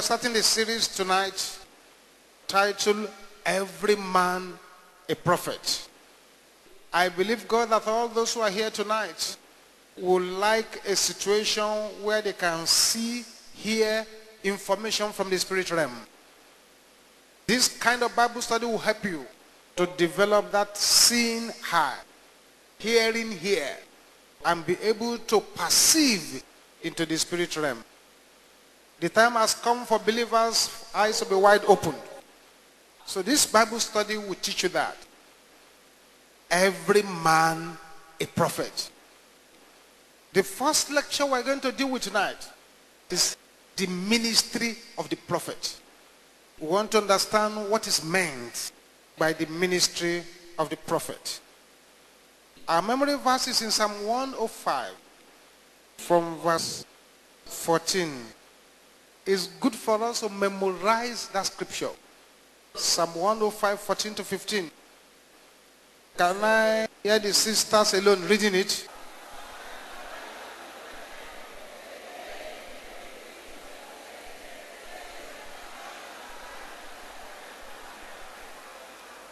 we're starting a series tonight titled Every Man a Prophet. I believe, God, that all those who are here tonight would like a situation where they can see, hear information from the spirit realm. This kind of Bible study will help you to develop that seeing high, hearing here, and be able to perceive into the spirit realm. The time has come for believers' eyes to be wide open. So this Bible study will teach you that. Every man a prophet. The first lecture we're going to deal with tonight is the ministry of the prophet. We want to understand what is meant by the ministry of the prophet. Our memory verse is in Psalm 105 from verse 14. It's good for us to memorize that scripture. Psalm 105, 14 to 15. Can I hear the sisters alone reading it?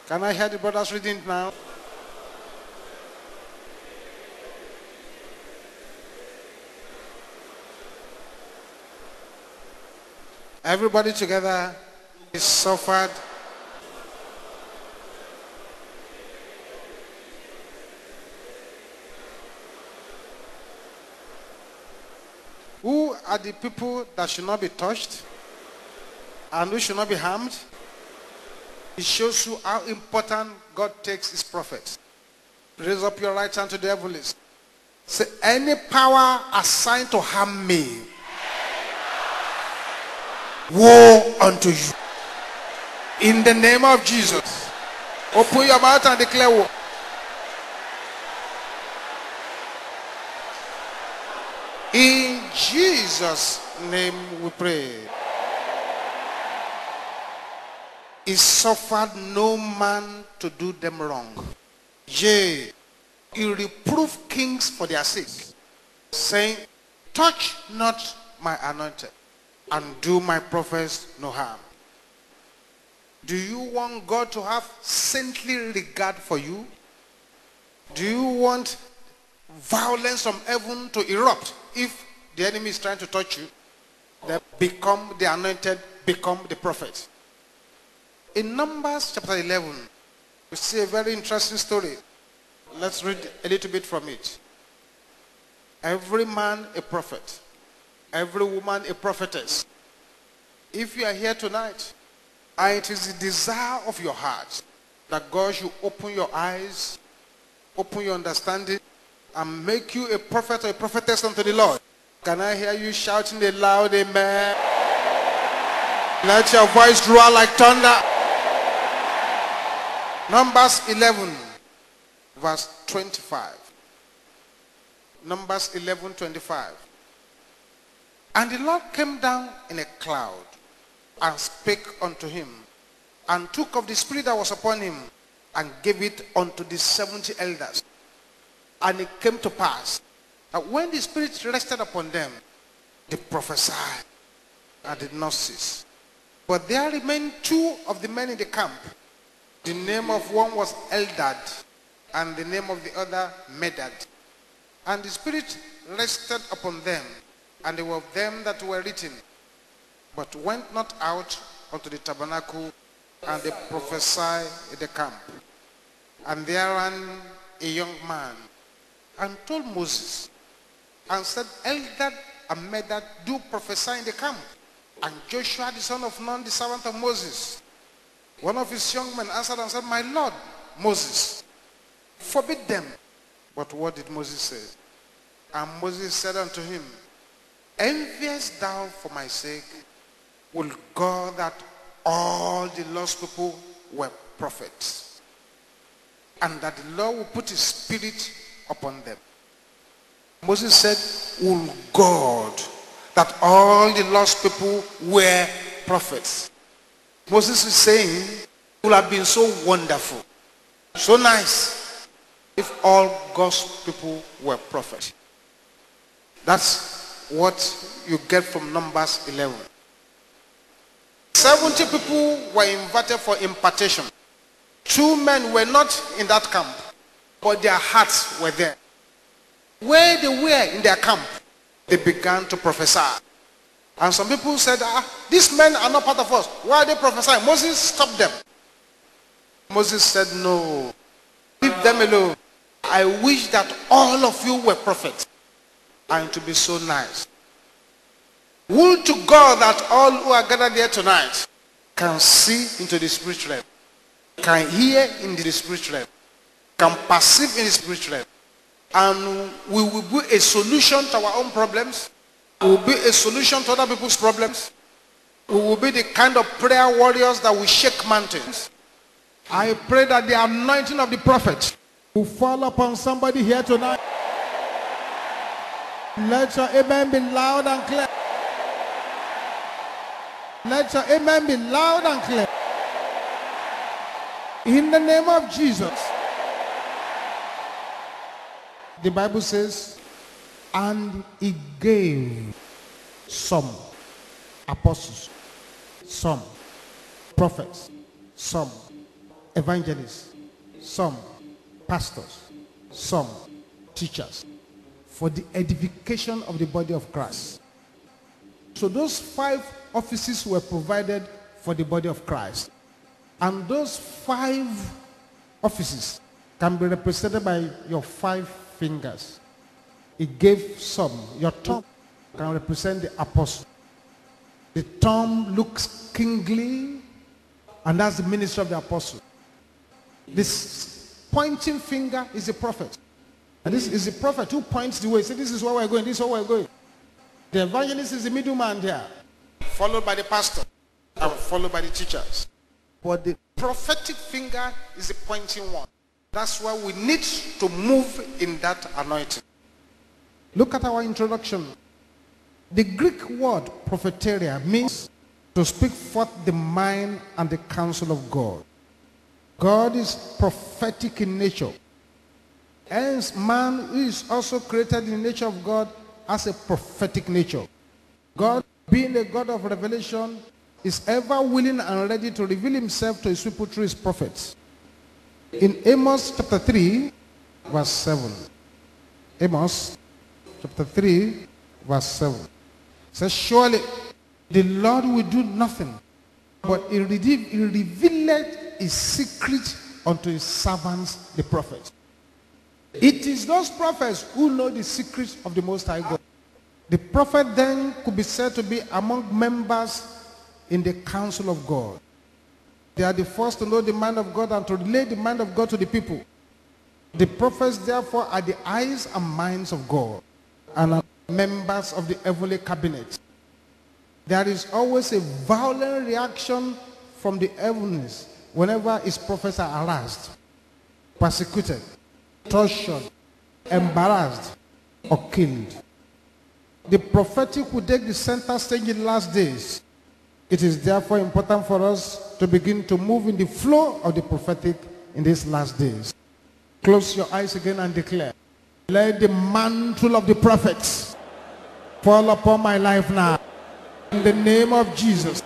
Can I hear the brothers reading it now? Everybody together is suffered. Who are the people that should not be touched and who should not be harmed? It shows you how important God takes his prophets. Raise up your right hand to the heavens. Say, any power assigned to harm me, woe unto you. In the name of Jesus. Open your mouth and declare war. In Jesus' name we pray. He suffered no man to do them wrong. Yea, he reproved kings for their sake, saying, Touch not my anointed, and do my prophets no harm. Do you want God to have saintly regard for you? Do you want violence from heaven to erupt if the enemy is trying to touch you? Then become the anointed, become the prophet. In Numbers chapter 11, we see a very interesting story. Let's read a little bit from it. Every man a prophet, every woman a prophetess. If you are here tonight, and it is the desire of your heart that God should open your eyes, open your understanding, and make you a prophet or a prophetess unto the Lord. Can I hear you shouting a loud amen? Let your voice roar like thunder. Numbers 11, verse 25. Numbers 11, 25. And the Lord came down in a cloud and spake unto him, and took of the spirit that was upon him, and gave it unto the seventy elders. And it came to pass that when the spirit rested upon them, they prophesied and did not cease. But there remained two of the men in the camp. The name of one was Eldad, and the name of the other Medad. And the spirit rested upon them, and they were of them that were written, but went not out unto the tabernacle, and they prophesied in the camp. And there ran a young man, and told Moses, and said, Eldad and Medad do prophesy in the camp. And Joshua the son of Nun, the servant of Moses, one of his young men answered and said, My Lord, Moses, forbid them. But what did Moses say? And Moses said unto him, Enviest thou for my sake? Will God that all the lost people were prophets? And that the Lord will put his spirit upon them. Moses said, Will God that all the lost people were prophets? Moses is saying, it would have been so wonderful, so nice, if all God's people were prophets. That's what you get from Numbers 11. 70 people were invited for impartation. Two men were not in that camp, but their hearts were there. Where they were in their camp, they began to prophesy. And some people said, ah, these men are not part of us. Why are they prophesying? Moses stopped them. Moses said, no, leave them alone. I wish that all of you were prophets and to be so nice. Would to God that all who are gathered here tonight can see into the spiritual realm, can hear in the spiritual realm, can perceive in the spiritual realm, and we will be a solution to our own problems. We will be a solution to other people's problems. We will be the kind of prayer warriors that will shake mountains. I pray that the anointing of the prophet will fall upon somebody here tonight. Let your amen be loud and clear. Let your amen be loud and clear. In the name of Jesus. The Bible says, and he gave some apostles, some prophets, some evangelists, some pastors, some teachers for the edification of the body of Christ. So those five offices were provided for the body of Christ. And those five offices can be represented by your five fingers. It gave some. Your thumb can represent the apostle. The thumb looks kingly, and that's the ministry of the apostle. This pointing finger is a prophet. And this is the prophet who points the way. Say, this is where we're going, this is where we're going. The evangelist is the middleman there, followed by the pastor, and followed by the teachers. But the prophetic finger is the pointing one. That's why we need to move in that anointing. Look at our introduction. The Greek word propheteria means to speak forth the mind and the counsel of God. God is prophetic in nature. Hence, man who is also created in the nature of God has a prophetic nature. God, being a God of revelation, is ever willing and ready to reveal himself to his people through his prophets. In Amos chapter 3, verse 7. Amos chapter 3, verse 7. Says, surely the Lord will do nothing, but he, he revealed his secret unto his servants, the prophets. It is those prophets who know the secrets of the Most High God. The prophet then could be said to be among members in the council of God. They are the first to know the mind of God and to relay the mind of God to the people. The prophets, therefore, are the eyes and minds of God and are members of the heavenly cabinet. There is always a violent reaction from the heavens whenever his prophets are harassed, persecuted, tortured, embarrassed, or killed. The prophetic will take the center stage in the last days. It is therefore important for us to begin to move in the flow of the prophetic in these last days. Close your eyes again and declare, let the mantle of the prophets fall upon my life now. In the name of Jesus.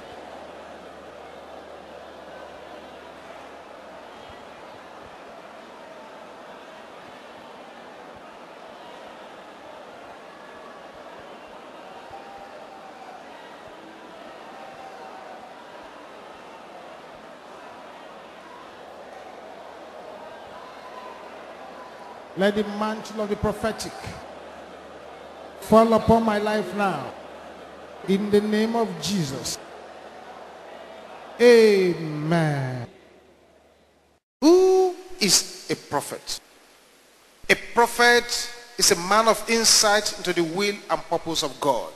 Let the mantle of the prophetic fall upon my life now. In the name of Jesus. Amen. Who is a prophet? A prophet is a man of insight into the will and purpose of God.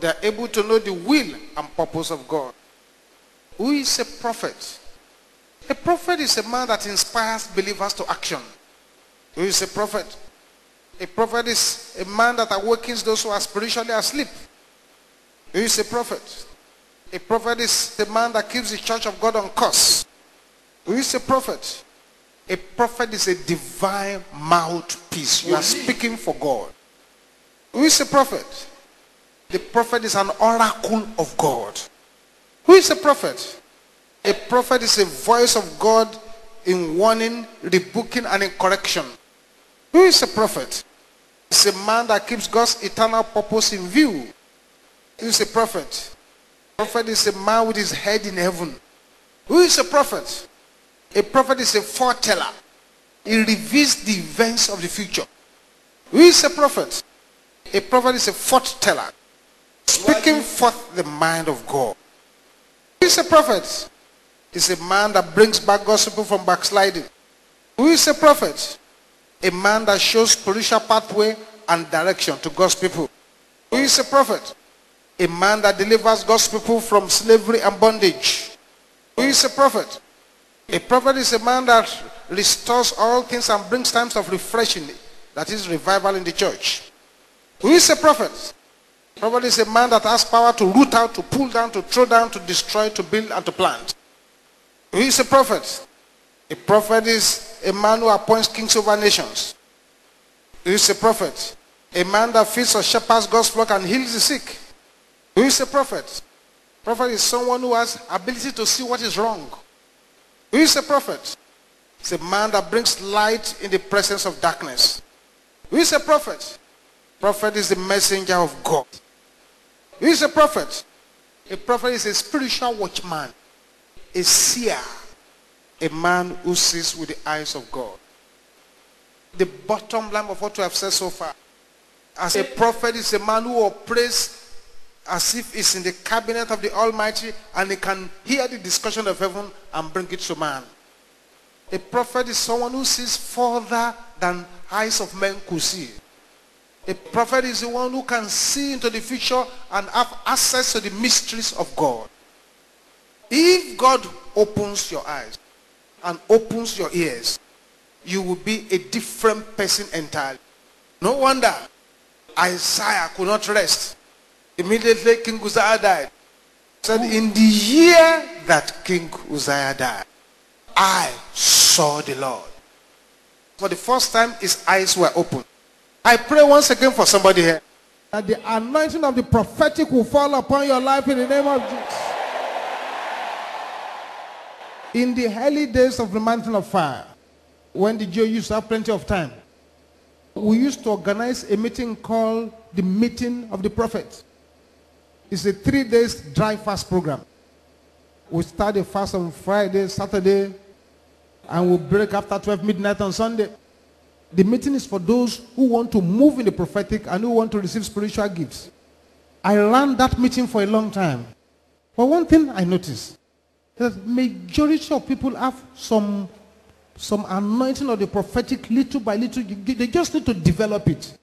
They are able to know the will and purpose of God. Who is a prophet? A prophet is a man that inspires believers to action. Who is a prophet? A prophet is a man that awakens those who are spiritually asleep. Who is a prophet? A prophet is the man that keeps the church of God on course. Who is a prophet? A prophet is a divine mouthpiece. You are speaking for God. Who is a prophet? The prophet is an oracle of God. Who is a prophet? A prophet is a voice of God in warning, rebuking, and in correction. Who is a prophet? It's a man that keeps God's eternal purpose in view. Who is a prophet? A prophet is a man with his head in heaven. Who is a prophet? A prophet is a foreteller. He reveals the events of the future. Who is a prophet? A prophet is a foreteller, speaking forth the mind of God. Who is a prophet? Is a man that brings back gospel from backsliding. Who is a prophet? A man that shows spiritual pathway and direction to God's people. Who is a prophet? A man that delivers God's people from slavery and bondage. Who is a prophet? A prophet is a man that restores all things and brings times of refreshing, that is revival in the church. Who is a prophet? A prophet is a man that has power to root out, to pull down, to throw down, to destroy, to build, and to plant. Who is a prophet? A prophet is a man who appoints kings over nations. Who is a prophet? A man that feeds or shepherds God's flock and heals the sick. Who is a prophet? Prophet is someone who has ability to see what is wrong. Who is a prophet? It's a man that brings light in the presence of darkness. Who is a prophet? Prophet is the messenger of God. Who is a prophet? A prophet is a spiritual watchman, a seer, a man who sees with the eyes of God. The bottom line of what we have said so far. As a prophet is a man who operates as if he's in the cabinet of the Almighty and he can hear the discussion of heaven and bring it to man. A prophet is someone who sees further than eyes of men could see. A prophet is the one who can see into the future and have access to the mysteries of God. If God opens your eyes and opens your ears, you will be a different person entirely. No wonder Isaiah could not rest Immediately King Uzziah died. Said, in the year that King Uzziah died, I saw the Lord. For the first time, his eyes were open. I pray once again for somebody here. That the anointing of the prophetic will fall upon your life in the name of Jesus. In the early days of the mountain of fire, when the Jew used to have plenty of time, we used to organize a meeting called the Meeting of the Prophets. It's a three days dry fast program. We start the fast on Friday, Saturday, and we break after 12 midnight on Sunday. The meeting is for those who want to move in the prophetic and who want to receive spiritual gifts. I ran that meeting for a long time. But one thing I noticed, that majority of people have some, some anointing of the prophetic little by little. They just need to develop it.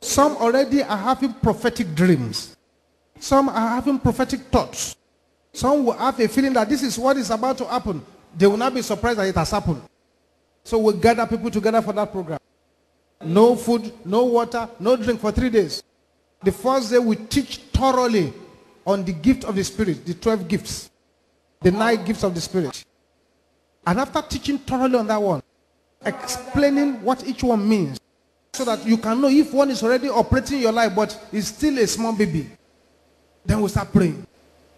Some already are having prophetic dreams. Some are having prophetic thoughts. Some will have a feeling that this is what is about to happen. They will not be surprised that it has happened. So we gather people together for that program. No food, no water, no drink for three days. The first day we teach thoroughly on the gift of the Spirit, the 12 gifts, the nine gifts of the Spirit. And after teaching thoroughly on that one, explaining what each one means, so that you can know if one is already operating your life but is still a small baby. Then we start praying.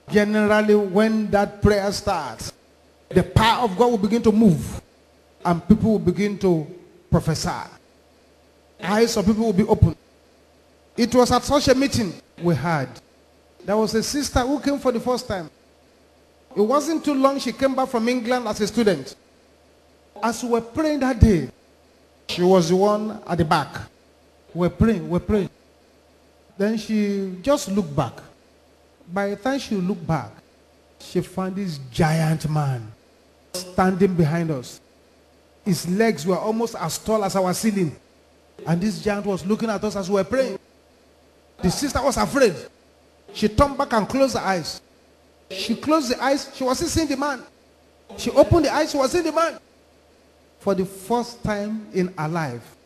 Generally, when that prayer starts, the power of God will begin to move and people will begin to prophesy. Eyes of people will be open. It was at such a meeting we had. There was a sister who came for the first time. It wasn't too long she came back from England as a student. As we were praying that day, she was the one at the back. We're praying, we're praying. Then she just looked back. By the time she looked back, she found this giant man standing behind us. His legs were almost as tall as our ceiling. And this giant was looking at us as we were praying. The sister was afraid. She turned back and closed her eyes. She closed the eyes. She wasn't seeing the man. She opened the eyes. She was seeing the man. For the first time in her life,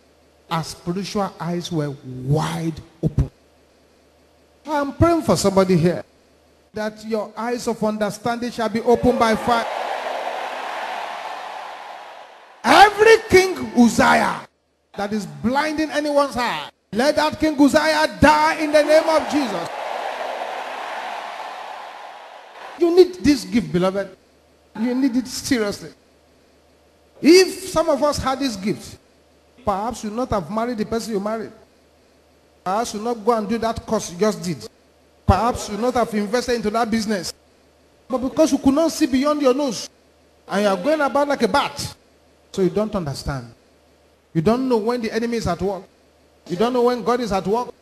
her spiritual eyes were wide open. I'm praying for somebody here that your eyes of understanding shall be opened by fire. Every king Uzziah that is blinding anyone's eye, let that king Uzziah die in the name of Jesus. You need this gift, beloved. You need it seriously. If some of us had this gift, perhaps you would not have married the person you married. Perhaps you not go and do that course you just did. Perhaps you would not have invested into that business. But because you could not see beyond your nose, and you are going about like a bat, so you don't understand. You don't know when the enemy is at work. You don't know when God is at work.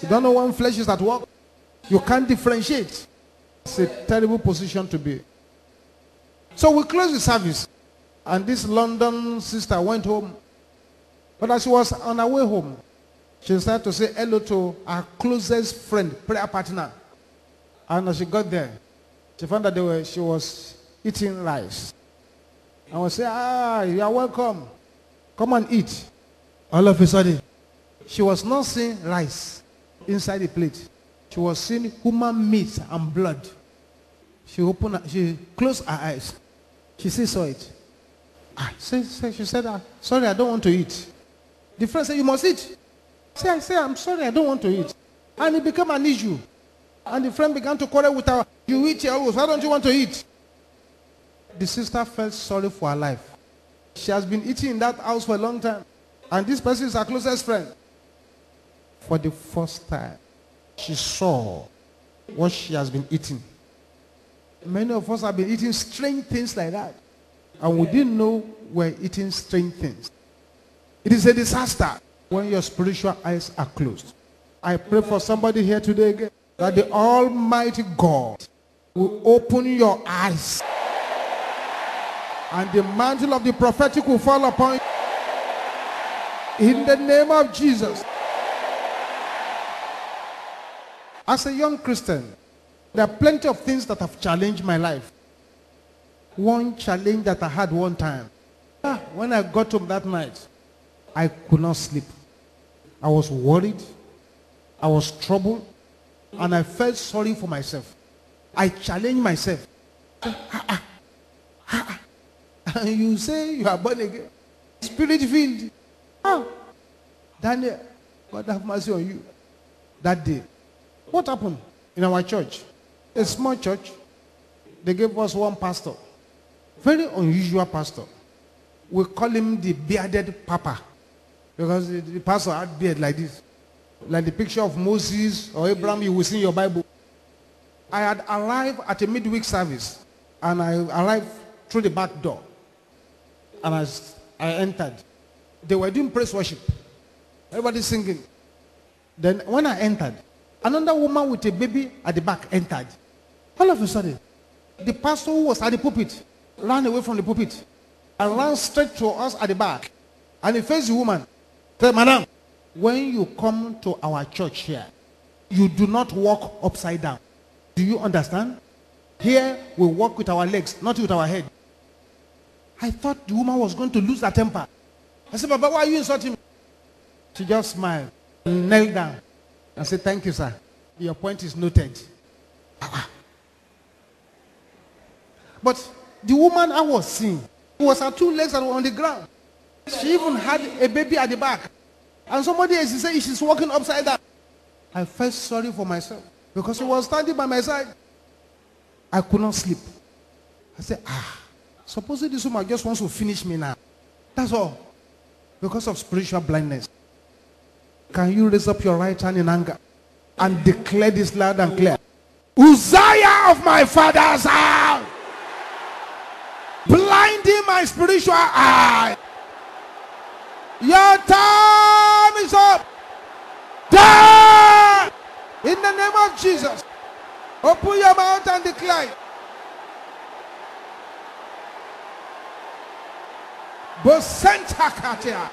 You don't know when flesh is at work. You can't differentiate. It's a terrible position to be. So we closed the service. And this London sister went home. But as she was on her way home, she started to say hello to her closest friend, prayer partner. And as she got there, she found that they were, she was eating rice. And we say, ah, you are welcome. Come and eat. All of a sudden, she was not seeing rice inside the plate. She was seeing human meat and blood. She opened, she closed her eyes. She still saw it. Ah, say, she said, ah, sorry, I don't want to eat. The friend said, you must eat. Say, I say, I'm sorry, I don't want to eat. And it became an issue. And the friend began to quarrel with her. You eat always. Why don't you want to eat? The sister felt sorry for her life. She has been eating in that house for a long time. And this person is her closest friend. For the first time, she saw what she has been eating. Many of us have been eating strange things like that. And we didn't know we're eating strange things. It is a disaster when your spiritual eyes are closed. I pray for somebody here today again that the Almighty God will open your eyes and the mantle of the prophetic will fall upon you. In the name of Jesus. As a young Christian, there are plenty of things that have challenged my life. One challenge that I had one time. Ah, when I got home that night, I could not sleep. I was worried. I was troubled. And I felt sorry for myself. I challenged myself. Ah, ah, ah, and you say you are born again. Spirit filled. Ah. Daniel, God have mercy on you. That day. What happened in our church? A small church. They gave us one pastor. Very unusual pastor. We call him the bearded papa. Because the, pastor had beard like this. Like the picture of Moses or Abraham you will see in your Bible. I had arrived at a midweek service. And I arrived through the back door. And as I entered, they were doing praise worship. Everybody singing. Then when I entered, another woman with a baby at the back entered. All of a sudden, the pastor who was at the pulpit ran away from the pulpit and ran straight to us at the back. And he faced the woman. Said, Madam, when you come to our church here, you do not walk upside down. Do you understand? Here we walk with our legs, not with our head. I thought the woman was going to lose her temper. I said, Baba, why are you insulting me? She just smiled, knelt down. and said, thank you, sir. Your point is noted. But the woman I was seeing was her two legs that were on the ground. She even had a baby at the back. And somebody else is saying she's walking upside down. I felt sorry for myself because she was standing by my side. I could not sleep. I said, ah, supposing this woman just wants to finish me now. That's all. Because of spiritual blindness. Can you raise up your right hand in anger and declare this loud and clear? Uzziah of my father's house, blinding my spiritual eye. Your time is up. Die in the name of Jesus. Open your mouth and declare. Bosenta katia.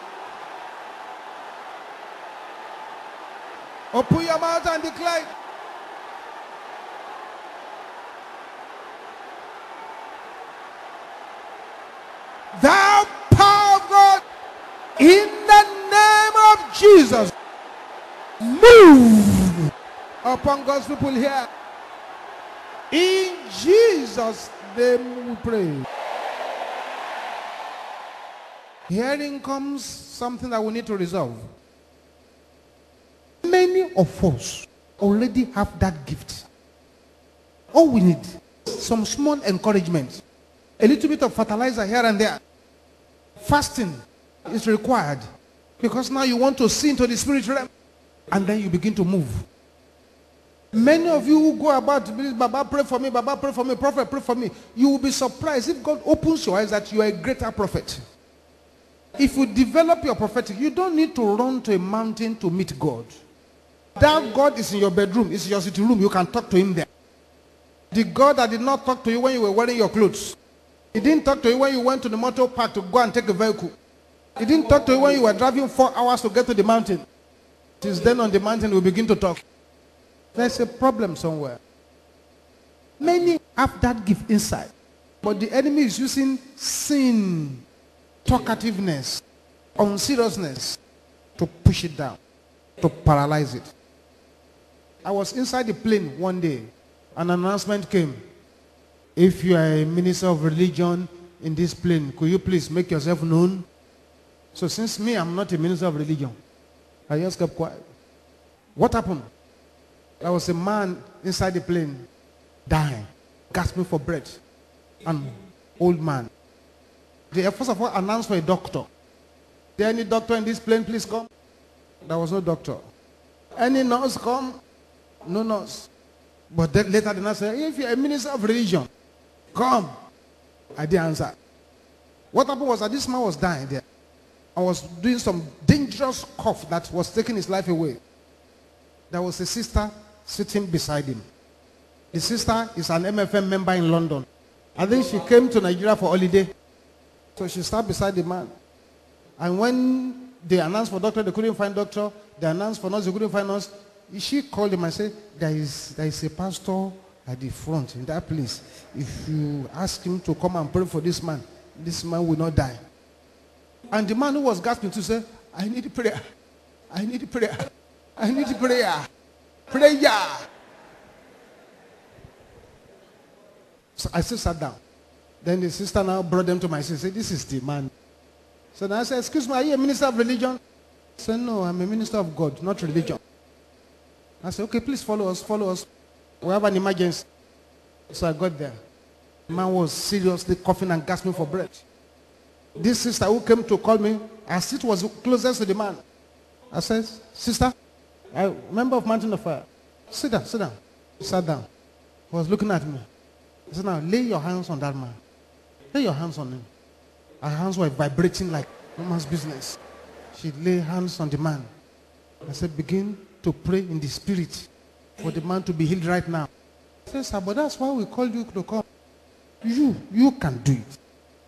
Open your mouth and declare. Thou power of God, in the name of Jesus, move upon God's people here. In Jesus' name we pray. Hearing comes something that we need to resolve. Many of us already have that gift. All we need some small encouragement, a little bit of fertilizer here and there. Fasting is required because now you want to see into the spirit realm and then you begin to move. Many of you who go about, Baba, pray for me, Baba, pray for me, prophet, pray for me. You will be surprised if God opens your eyes that you are a greater prophet. If you develop your prophetic, you don't need to run to a mountain to meet God. That God is in your bedroom, it's your sitting room. You can talk to him there. The God that did not talk to you when you were wearing your clothes. He didn't talk to you when you went to the motor park to go and take a vehicle. He didn't talk to you when you were driving four hours to get to the mountain. It is then on the mountain we begin to talk. There's a problem somewhere. Many have that gift inside. But the enemy is using sin, talkativeness, unseriousness to push it down, to paralyze it. I was inside the plane one day. An announcement came. If you are a minister of religion in this plane, could you please make yourself known? So since me, I'm not a minister of religion, I just kept quiet. What happened? There was a man inside the plane dying, gasping for breath. An old man. They first of all announced for a doctor. There any doctor in this plane, please come? There was no doctor. Any nurse come? No nurse. But then later the nurse said, if you're a minister of religion, come. I didn't answer. What happened was that this man was dying there. I was doing some dangerous cough that was taking his life away. There was a sister sitting beside him. The sister is an MFM member in London. I think she came to Nigeria for holiday. So she sat beside the man. And when they announced for doctor, they couldn't find doctor. They announced for nurse, they couldn't find nurse. She called him and said, there is, there is a pastor at the front in that place. If you ask him to come and pray for this man, this man will not die. And the man who was gasping to say, I need prayer. I need prayer. I need prayer. Prayer. So I still sat down. Then the sister now brought them to my sister. Said, this is the man. So now I said, excuse me, are you a minister of religion? I said, no, I'm a minister of God, not religion. I said, okay, please follow us, follow us. We have an emergency. So I got there. The man was seriously coughing and gasping for breath. This sister who came to call me, her seat was closest to the man. I said, sister, I member of Mountain of Fire. Sit down, sit down. He sat down. He was looking at me. He said, now lay your hands on that man. Lay your hands on him. Her hands were vibrating like no man's business. She lay hands on the man. I said, begin to pray in the spirit for the man to be healed right now. I said, sir, but that's why we called you to come. You, you can do it.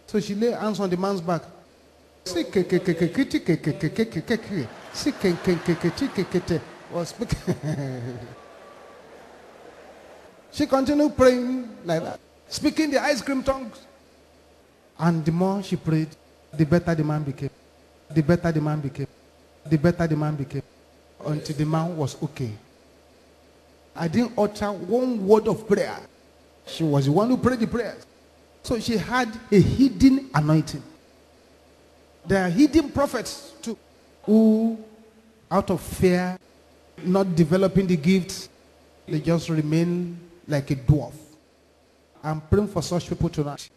So she lay hands on the man's back. She continued praying like that, speaking the ice cream tongues. And the more she prayed, the better the man became. The better the man became. The better the man became. Until the man was okay. I didn't utter one word of prayer. She was the one who prayed the prayers. So she had a hidden anointing. There are hidden prophets too who, out of fear, not developing the gifts, they just remain like a dwarf. I'm praying for such people tonight.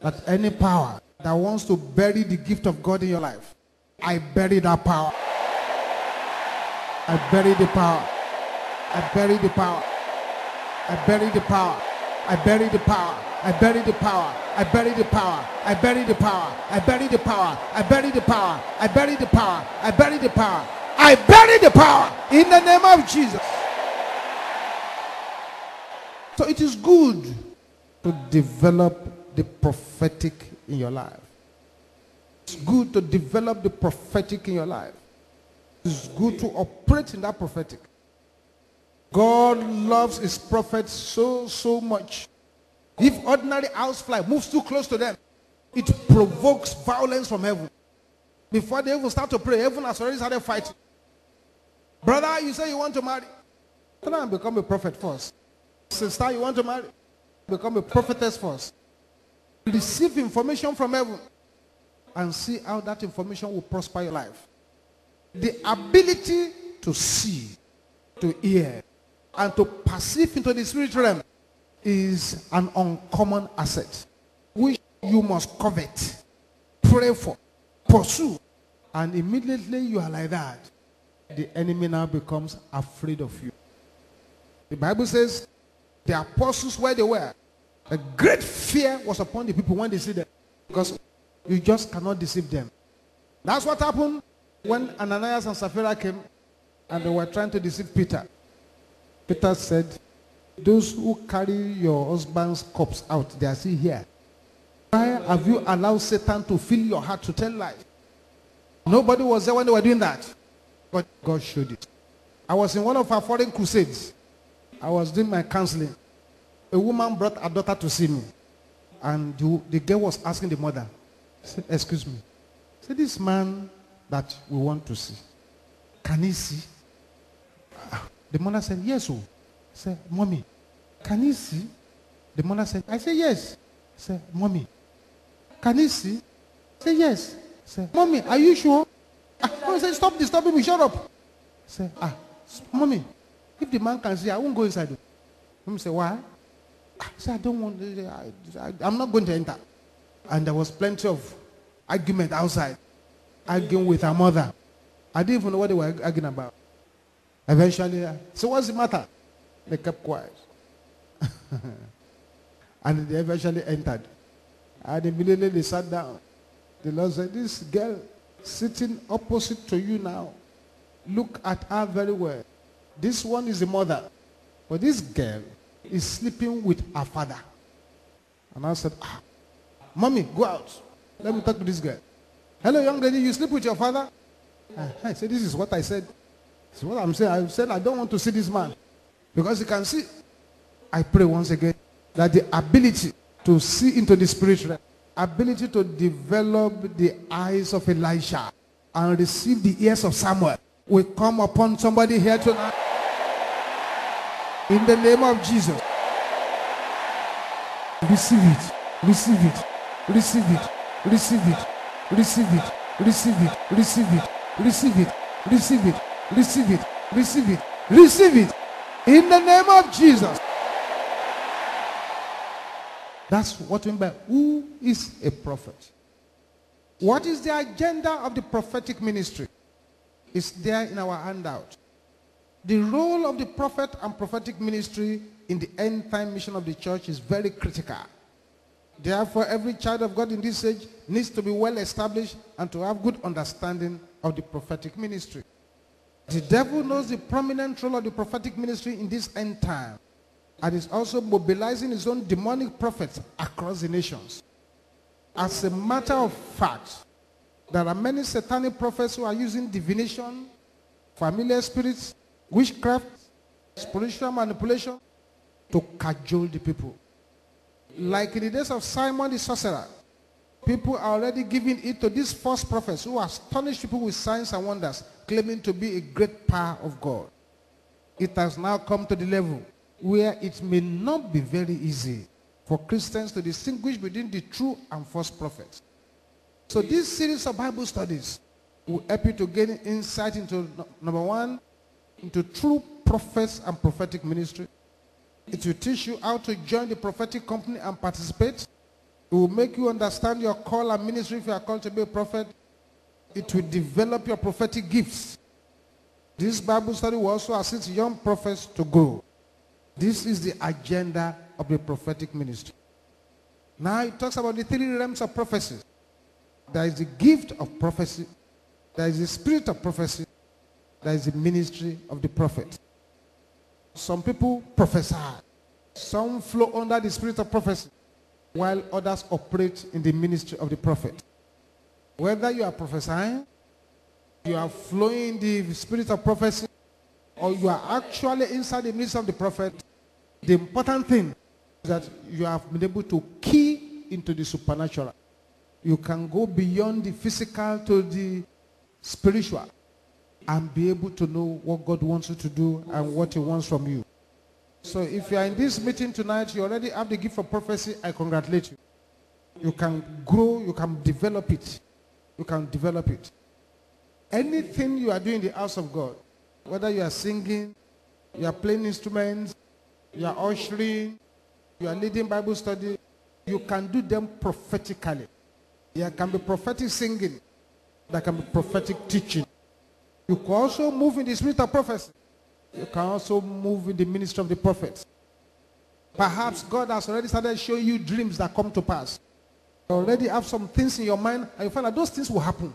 That any power that wants to bury the gift of God in your life, I bury that power. I bury the power. I bury the power. I bury the power. I bury the power. I bury the power. I bury the power. I bury the power. I bury the power. I bury the power. I bury the power. I bury the power. I bury the power in the name of Jesus. So it is good to develop the prophetic in your life. It's good to develop the prophetic in your life. It's good to operate in that prophetic. God loves his prophets so, so much. If ordinary housefly moves too close to them, it provokes violence from heaven. Before they even start to pray, heaven has already started fighting. Brother, you say you want to marry. Try and become a prophet first. Sister, you want to marry? Become a prophetess first. Receive information from heaven and see how that information will prosper your life. The ability to see, to hear, and to perceive into the spiritual realm is an uncommon asset which you must covet, pray for, pursue. And immediately you are like that, the enemy now becomes afraid of you. The Bible says the apostles where they were, a great fear was upon the people when they see them because you just cannot deceive them. That's what happened when Ananias and Sapphira came and they were trying to deceive Peter. Peter said, those who carry your husband's corpse out, they are still here. Why have you allowed Satan to fill your heart to tell lies? Nobody was there when they were doing that. But God showed it. I was in one of our foreign crusades. I was doing my counseling. A woman brought her daughter to see me. And the, the girl was asking the mother, said, excuse me. Say, this man that we want to see, can he see? The mother said, yes. Oh. Said, mommy, can he see? The mother said, I said, yes. Said, mommy, can he see? Say, yes. Say, mommy, are you sure? Ah, mommy said, stop disturbing me, shut up. Say, ah, mommy, if the man can see, I won't go inside. Mommy said, why? I said, I don't want, I, I, I'm not going to enter. And there was plenty of argument outside, arguing with her mother. I didn't even know what they were arguing about. Eventually, uh, so what's the matter? They kept quiet. and they eventually entered. And immediately they sat down. The Lord said, this girl sitting opposite to you now, look at her very well. This one is the mother. But this girl is sleeping with her father. And I said, ah, mommy, go out. Let me talk to this girl. Hello, young lady, you sleep with your father? I said, this is what I said. Is what I'm saying. I said, I don't want to see this man. Because you can see. I pray once again that the ability to see into the spiritual, ability to develop the eyes of Elisha and receive the ears of Samuel will come upon somebody here tonight. In the name of Jesus. Receive it. Receive it. Receive it. Receive it. Receive it. Receive it. Receive it. Receive it. Receive it. Receive it. Receive it. Receive it. In the name of Jesus. That's what we mean by who is a prophet. What is the agenda of the prophetic ministry? It's there in our handout. The role of the prophet and prophetic ministry in the end time mission of the church is very critical. Therefore, every child of God in this age needs to be well established and to have good understanding of the prophetic ministry. The devil knows the prominent role of the prophetic ministry in this end time and is also mobilizing his own demonic prophets across the nations. As a matter of fact, there are many satanic prophets who are using divination, familiar spirits, witchcraft, spiritual manipulation to cajole the people. Like in the days of Simon the sorcerer, people are already giving it to these false prophets who astonish people with signs and wonders, claiming to be a great power of God. It has now come to the level where it may not be very easy for Christians to distinguish between the true and false prophets. So this series of Bible studies will help you to gain insight into, number one, into true prophets and prophetic ministry. It will teach you how to join the prophetic company and participate. It will make you understand your call and ministry if you are called to be a prophet. It will develop your prophetic gifts. This Bible study will also assist young prophets to grow. This is the agenda of the prophetic ministry. Now it talks about the three realms of prophecy. There is the gift of prophecy. There is the spirit of prophecy. There is the ministry of the prophet. Some people prophesy. Some flow under the spirit of prophecy, while others operate in the ministry of the prophet. Whether you are prophesying, you are flowing the spirit of prophecy, or you are actually inside the ministry of the prophet, the important thing is that you have been able to key into the supernatural. You can go beyond the physical to the spiritual and be able to know what God wants you to do and what he wants from you. So if you are in this meeting tonight, you already have the gift of prophecy, I congratulate you. You can grow, you can develop it. You can develop it. Anything you are doing in the house of God, whether you are singing, you are playing instruments, you are ushering, You are leading Bible study. You can do them prophetically. There can be prophetic singing. There can be prophetic teaching. You can also move in the spirit of prophecy. You can also move in the ministry of the prophets. Perhaps God has already started showing you dreams that come to pass. Already have some things in your mind and you find that those things will happen.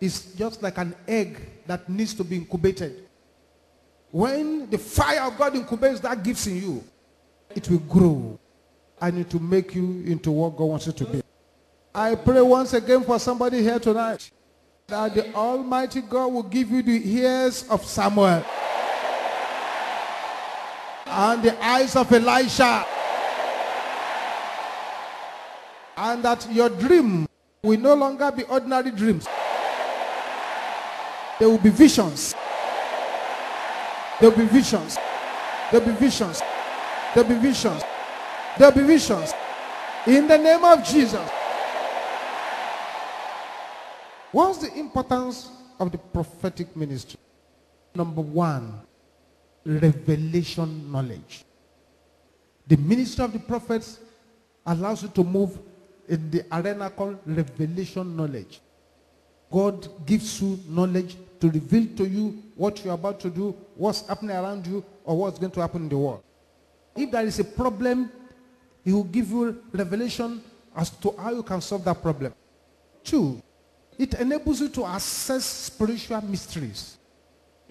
It's just like an egg that needs to be incubated. When the fire of God incubates that gifts in you, it will grow and it will make you into what God wants you to be. I pray once again for somebody here tonight that the Almighty God will give you the ears of Samuel and the eyes of Elisha and that your dream will no longer be ordinary dreams. There will be visions. There will be visions. There will be visions. There will be visions. There will be visions. In the name of Jesus. What's the importance of the prophetic ministry? Number one, revelation knowledge. The ministry of the prophets allows you to move in the arena called revelation knowledge. God gives you knowledge to reveal to you what you're about to do, what's happening around you, or what's going to happen in the world. If there is a problem, he will give you revelation as to how you can solve that problem. Two, it enables you to access spiritual mysteries.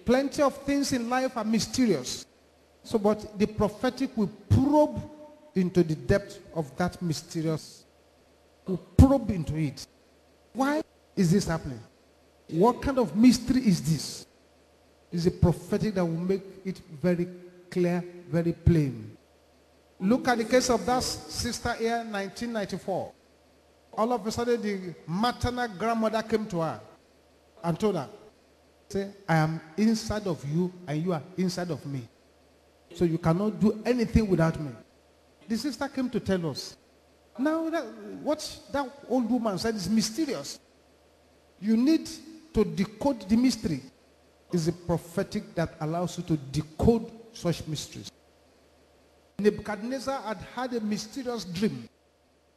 Plenty of things in life are mysterious. So, but the prophetic will probe into the depth of that mysterious, will probe into it. Why is this happening? What kind of mystery is this? Is a prophetic that will make it very clear, very plain. Look at the case of that sister here, 1994. All of a sudden, the maternal grandmother came to her and told her, say, I am inside of you and you are inside of me. So you cannot do anything without me. The sister came to tell us. Now, that, what that old woman said is mysterious. You need to decode the mystery. Is a prophetic that allows you to decode such mysteries. Nebuchadnezzar had had a mysterious dream.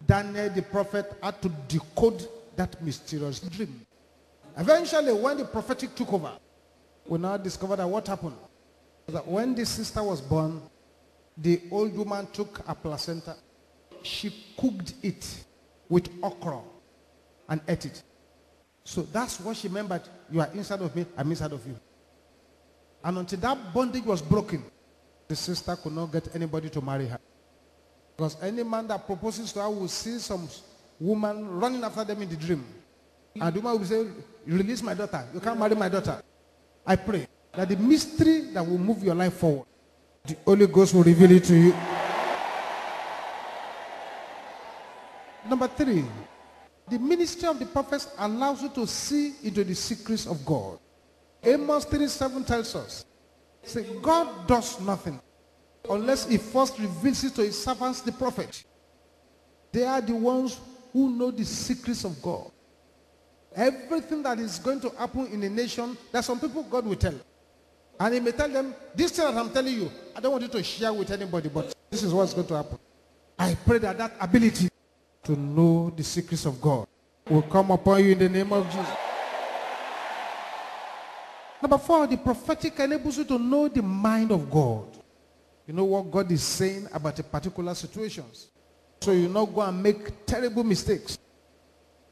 Daniel the prophet had to decode that mysterious dream. Eventually, when the prophetic took over, we now discovered that what happened. That when the sister was born, the old woman took a placenta. She cooked it with okra and ate it. So that's what she meant remembered. You are inside of me, I'm inside of you. And until that bondage was broken, the sister could not get anybody to marry her. Because any man that proposes to her will see some woman running after them in the dream. And the woman will say, release my daughter. You can't marry my daughter. I pray that the mystery that will move your life forward, the Holy Ghost will reveal it to you. Number three, the ministry of the prophets allows you to see into the secrets of God. Amos 3.7 tells us, say, God does nothing unless he first reveals it to his servants, the prophet. They are the ones who know the secrets of God. Everything that is going to happen in a nation, there's some people God will tell. And he may tell them, this thing that I'm telling you, I don't want you to share with anybody, but this is what's going to happen. I pray that that ability to know the secrets of God will come upon you in the name of Jesus. Number four, the prophetic enables you to know the mind of God. You know what God is saying about a particular situations. So you not go and make terrible mistakes.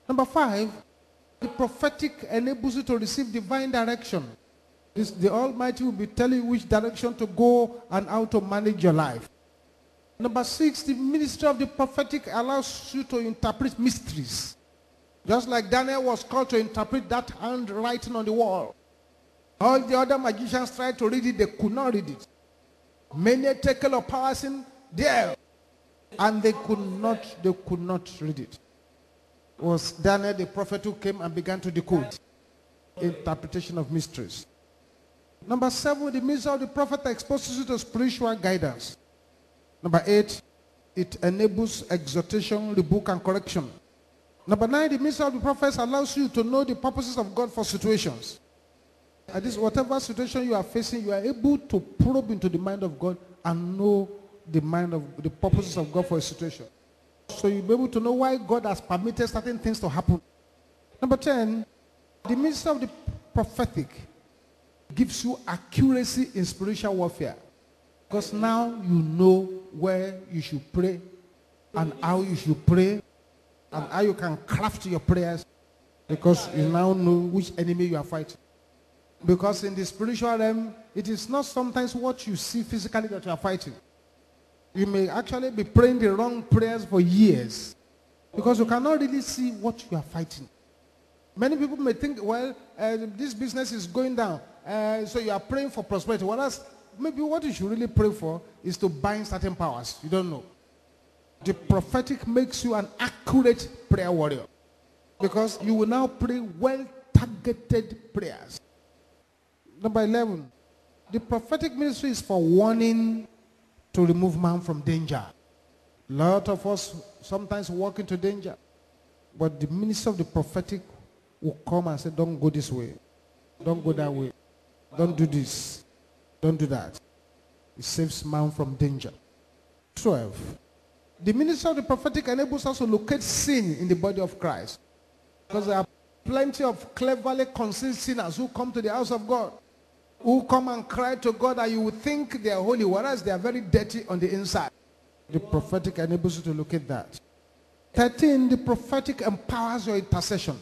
Number five, the prophetic enables you to receive divine direction. This, the Almighty will be telling you which direction to go and how to manage your life. Number six, the ministry of the prophetic allows you to interpret mysteries. Just like Daniel was called to interpret that handwriting on the wall. All the other magicians tried to read it, they could not read it. Many taken of in there, and they could not, they could not read it. it. Was Daniel the prophet who came and began to decode interpretation of mysteries. Number seven, the ministry of the prophet exposes you to spiritual guidance. Number eight, it enables exhortation, rebuke, and correction. Number nine, the ministry of the prophets allows you to know the purposes of God for situations. At this, whatever situation you are facing, you are able to probe into the mind of God and know the mind of the purposes of God for a situation. So you'll be able to know why God has permitted certain things to happen. Number 10, the ministry of the prophetic gives you accuracy in spiritual warfare. Because now you know where you should pray and how you should pray and how you can craft your prayers because you now know which enemy you are fighting. Because in the spiritual realm, it is not sometimes what you see physically that you are fighting. You may actually be praying the wrong prayers for years because you cannot really see what you are fighting. Many people may think, well, uh, this business is going down, uh, so you are praying for prosperity. Whereas maybe what you should really pray for is to bind certain powers. You don't know. The prophetic makes you an accurate prayer warrior because you will now pray well targeted prayers. Number 11, the prophetic ministry is for warning to remove man from danger. A lot of us sometimes walk into danger, but the ministry of the prophetic will come and say, don't go this way. Don't go that way. Don't do this. Don't do that. It saves man from danger. 12. The ministry of the prophetic enables us to locate sin in the body of Christ. Because there are plenty of cleverly concealed sinners who come to the house of God, who come and cry to God that you would think they are holy, whereas they are very dirty on the inside. The prophetic enables you to locate that. 13, the prophetic empowers your intercession.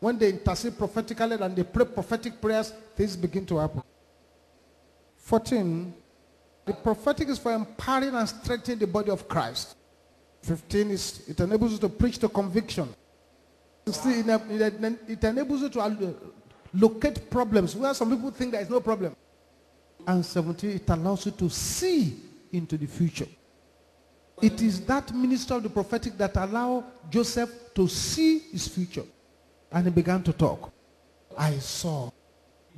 When they intercede prophetically and they pray prophetic prayers, things begin to happen. 14, the prophetic is for empowering and strengthening the body of Christ. 15 is it enables you to preach to conviction. 16, it enables you to uh, locate problems where some people think there is no problem. And 17, it allows you to see into the future. It is that minister of the prophetic that allowed Joseph to see his future. And he began to talk. I saw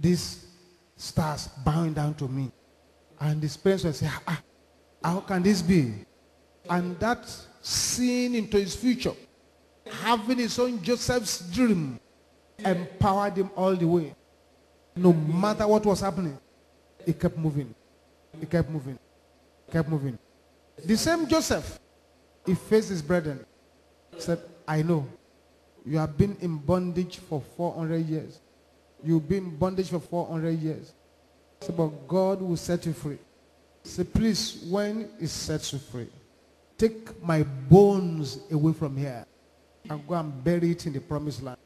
these stars bowing down to me. And his parents will say, ah, how can this be? And that seeing into his future, having his own Joseph's dream, empowered him all the way. No matter what was happening, he kept moving. He kept moving. He kept moving. The same Joseph, he faced his brethren. Said, I know. You have been in bondage for 400 years. You've been in bondage for 400 years. But God will set you free. Say, please, when He sets you free, take my bones away from here and go and bury it in the promised land.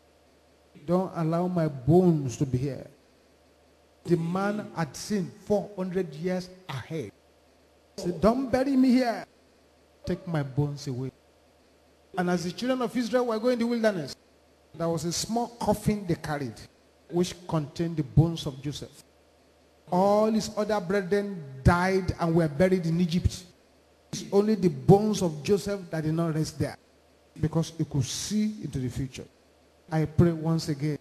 Don't allow my bones to be here. The man had seen 400 years ahead. Say, don't bury me here. Take my bones away. And as the children of Israel were going in the wilderness, there was a small coffin they carried, which contained the bones of Joseph. All his other brethren died and were buried in Egypt. It's only the bones of Joseph that did not rest there because he could see into the future. I pray once again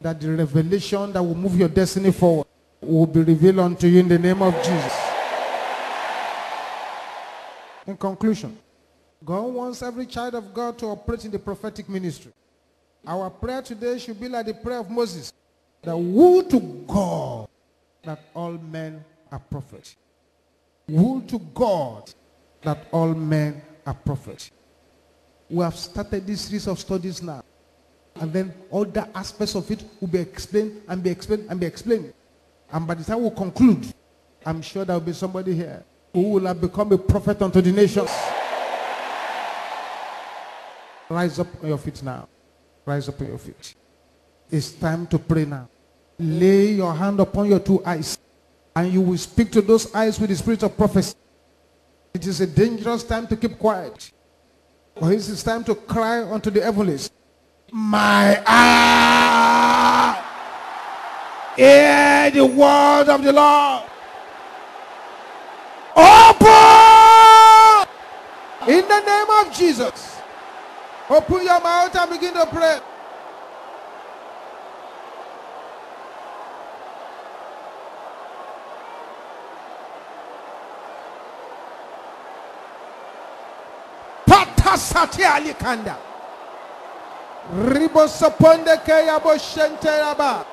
that the revelation that will move your destiny forward will be revealed unto you in the name of Jesus. In conclusion, God wants every child of God to operate in the prophetic ministry. Our prayer today should be like the prayer of Moses. That woe to God that all men are prophets. Woe to God that all men are prophets. We have started this series of studies now. And then all the aspects of it will be explained and be explained and be explained. And by the time we conclude, I'm sure there will be somebody here who will have become a prophet unto the nations. Rise up on your feet now. Rise up on your feet. It's time to pray now. Lay your hand upon your two eyes and you will speak to those eyes with the spirit of prophecy. It is a dangerous time to keep quiet. But it is time to cry unto the heavens. My eye, hear the word of the Lord. Open! In the name of Jesus. Open your mouth and begin to pray. Patasati alikanda. Ribosoponde ke yabo shente yaba.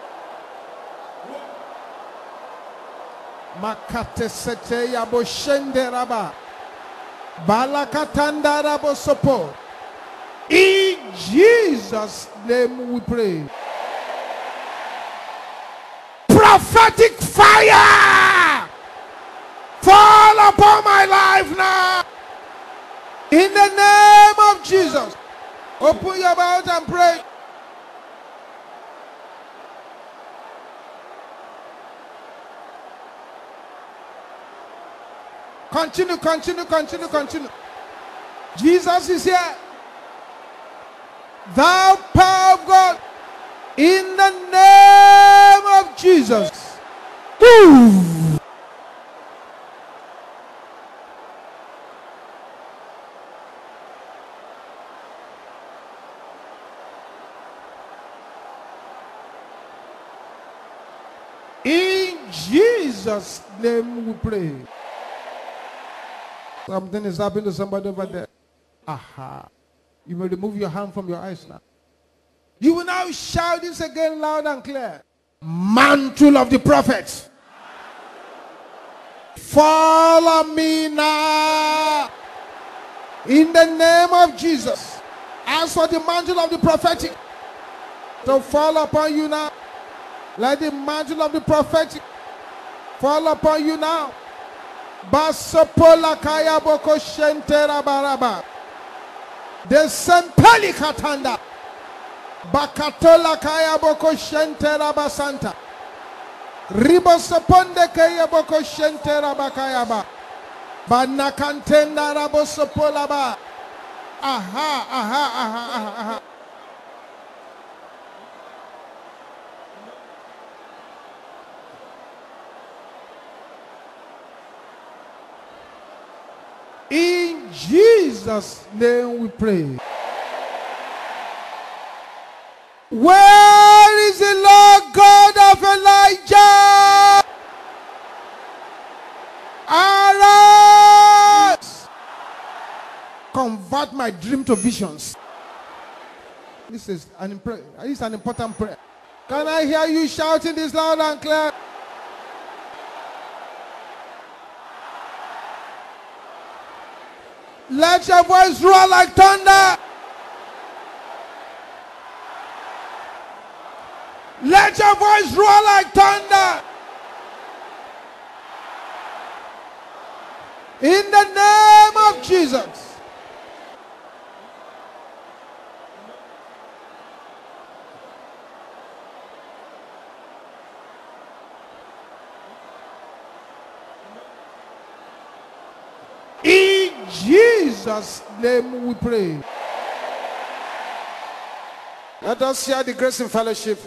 Makate sete yabo shende raba. Balakatandarabosopo. In Jesus' name we pray. Prophetic fire fall upon my life now. In the name of Jesus. Open your mouth and pray. Continue, continue, continue, continue. Jesus is here. Thou power of God, in the name of Jesus. Woo! In Jesus' name we pray. Something is happening to somebody over there. Aha. You may remove your hand from your eyes now. You will now shout this again loud and clear. Mantle of the prophets. Follow me now. In the name of Jesus. As for the mantle of the prophetic to fall upon you now. Let the mantle of the prophetic fall upon you now. Basopola kaya boko shentera baraba. The sempeli katanda. Bakatola kaya boko shentera basanta. Ribosoponde kaya boko shentera bakaya ba. Banakantenda rabosopola ba. Aha, aha, aha. In Jesus' name we pray. Where is the Lord God of Elijah? Arise! Convert my dream to visions. This is an, this is an important prayer. Can I hear you shouting this loud and clear? Let your voice roar like thunder. Let your voice roar like thunder. In the name of Jesus. In Jesus' name we pray. Let us share the grace in fellowship.